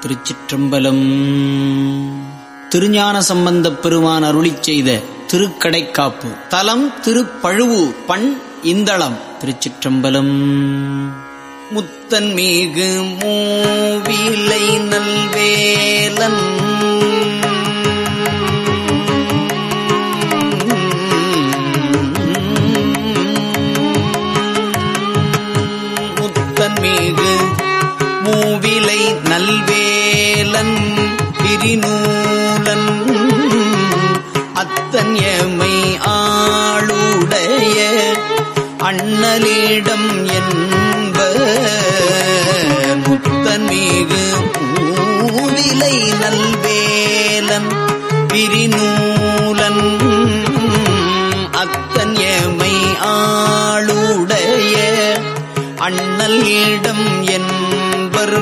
திருச்சிற்றம்பலம். திருஞான சம்பந்தப் பெருமான் அருளி செய்த திருக்கடைக்காப்பு. தலம் திருப்பழுவு பண் இந்தளம். திருச்சிற்றம்பலம். முத்தன் மீகு மூவிலை நல்வேலன் அத்தன் ஆளுடைய அண்ணலிடம் என்ப முத்தன் மிகு மூவிலை நல்வேலன் பிரிநூலன் அத்தன்யமை ஆளுடைய அண்ணல் இடம் என்பர்.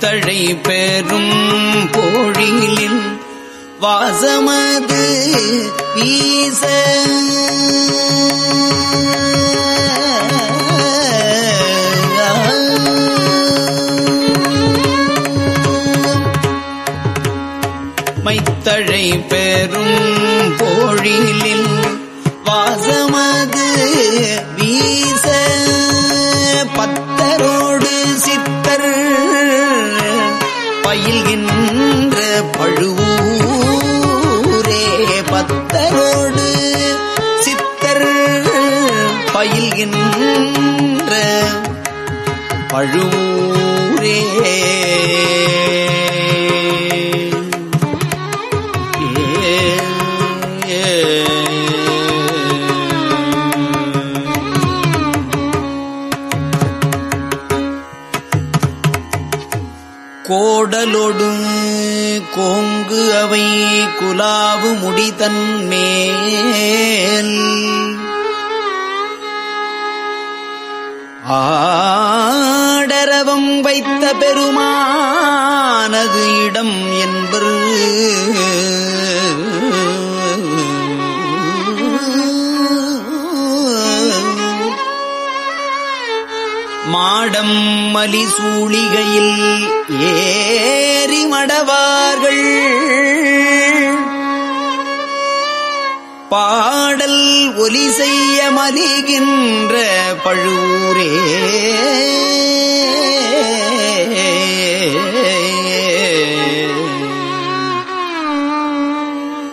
தழை பெறும் போழிலின் வாசமது வீச. மைத்தழை பெறும் போழிலில் வாசமது வீ பழுவூரே கோடலொடு கோங்கு அவை குலாவு முடிதன் மேல். ஆடரவம் வைத்த பெருமானது இடம் என்பரு. மாடம் மலி சூழிகையில் ஏறி மடவார்கள். பாடல் ஒலி செய்ய மலிகின்ற பழுவூரே.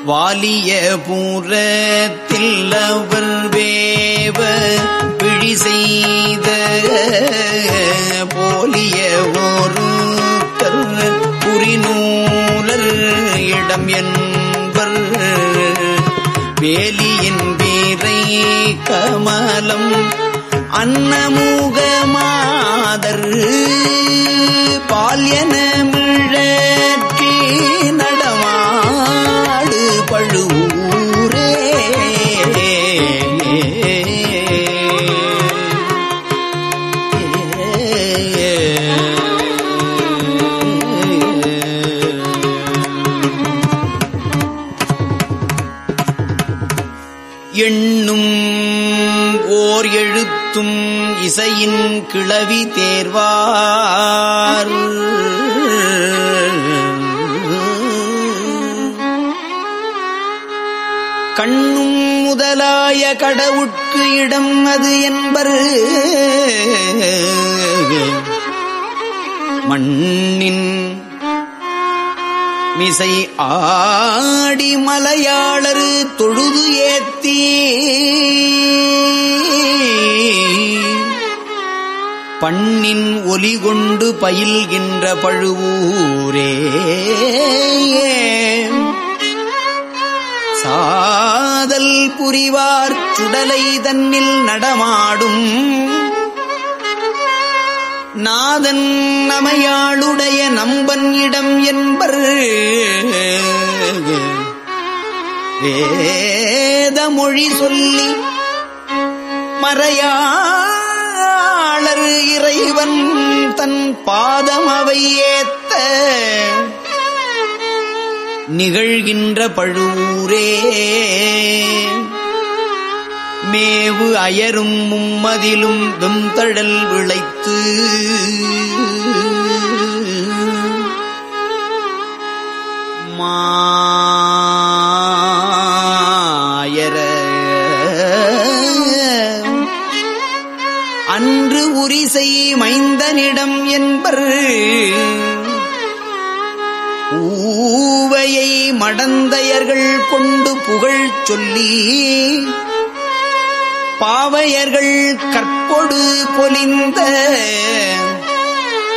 வாலிய பூரத்தில் அவர் வேவ பிழி செய்த போலிய ஒரு புரிநூலர் இடம் என்பர் வேலியின் கமலம் அன்னமுக மாதர் பால்யன கிளவி தேர்வார். கண்ணும் முதலாய கடவுட்கு இடம் அது என்பரு. மண்ணின் மிசை ஆடி மலையாளரு தொழுது ஏத்தீ பண்ணின் ஒலி கொண்டு பயில்கின்ற பழுவூரே. சாதல் புரிவார் சுடலை தன்னில் நடமாடும். நாதன் நமையாளுடைய நம்பன் இடம் என்பர். வேத மொழி சொல்லி இறைவன் தன் பாதம் அவை ஏத்த. நிகழ்கின்ற பழுவூரே. மேவு அயரும் மும்மதிலும் வெம்தழல் விளைத்து. என்பர். ஊவையை மடந்தையர்கள் கொண்டு புகழ் சொல்லி பாவையர்கள் கற்பொடு பொலிந்த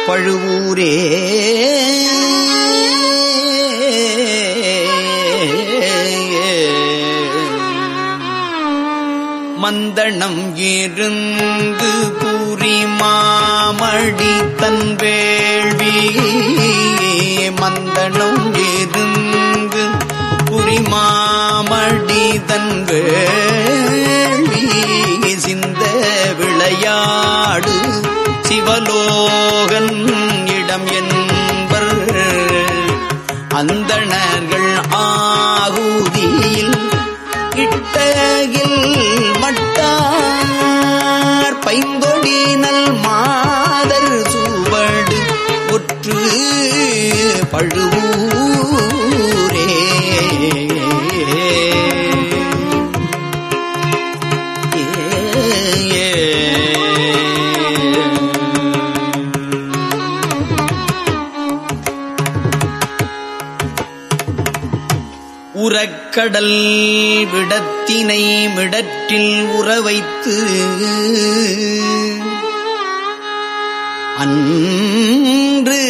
பழுவூரே. மந்தனம் இருந்து பூரி மாமடி தன் வேள்வி மந்தனம் இருந்து புரி மாமடி தன் வேள்வி சிந்த விளையாடு சிவலோகன் இடம் என்பர். அந்தணர்கள் மட்டார் பைந்தொடி நல் மாதர் சூவடு ஒற்று பழுவூரே உறக்கடல் விடத்தினை மிடற்றில் உறவைத்து அன்று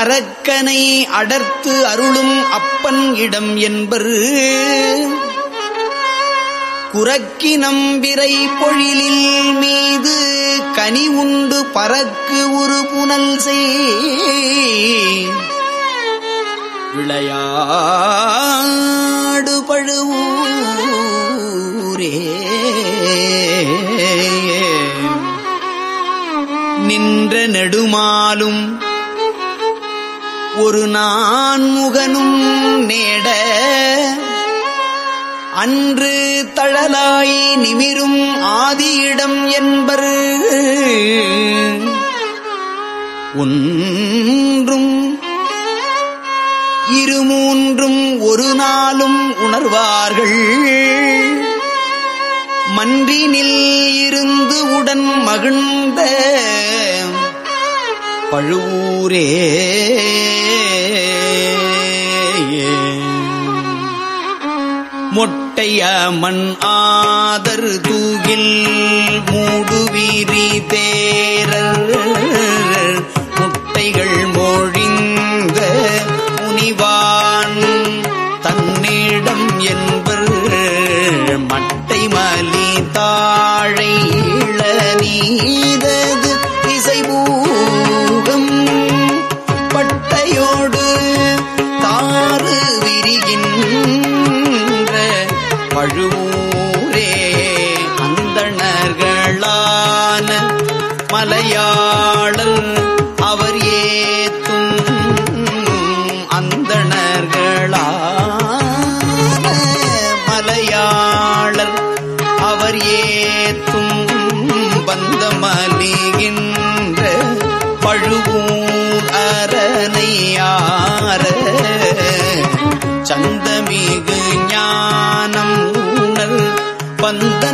அரக்கனை அடர்த்து அருளும் அப்பன் இடம் என்பர். குரக்கினம் விரை பொழிலில் மீது கனி உண்டு பறக்கு ஒரு புனல் செய். விளையாடு பழுவூரே நின்ற நெடுமாலும் ஒரு நான்முகனும் நேட. அன்று தழலாய் நிமிரும் ஆதியிடம் என்பர். ஒன்றும் இரு மூன்றும் ஒரு நாளும் உணர்வார்கள். மன்றினில் இருந்து உடன் மகிழ்ந்த பழுவூரே. மொட்டைய மண் ஆதர் தூகில் மூடுவீரி தேரர் பந்தன்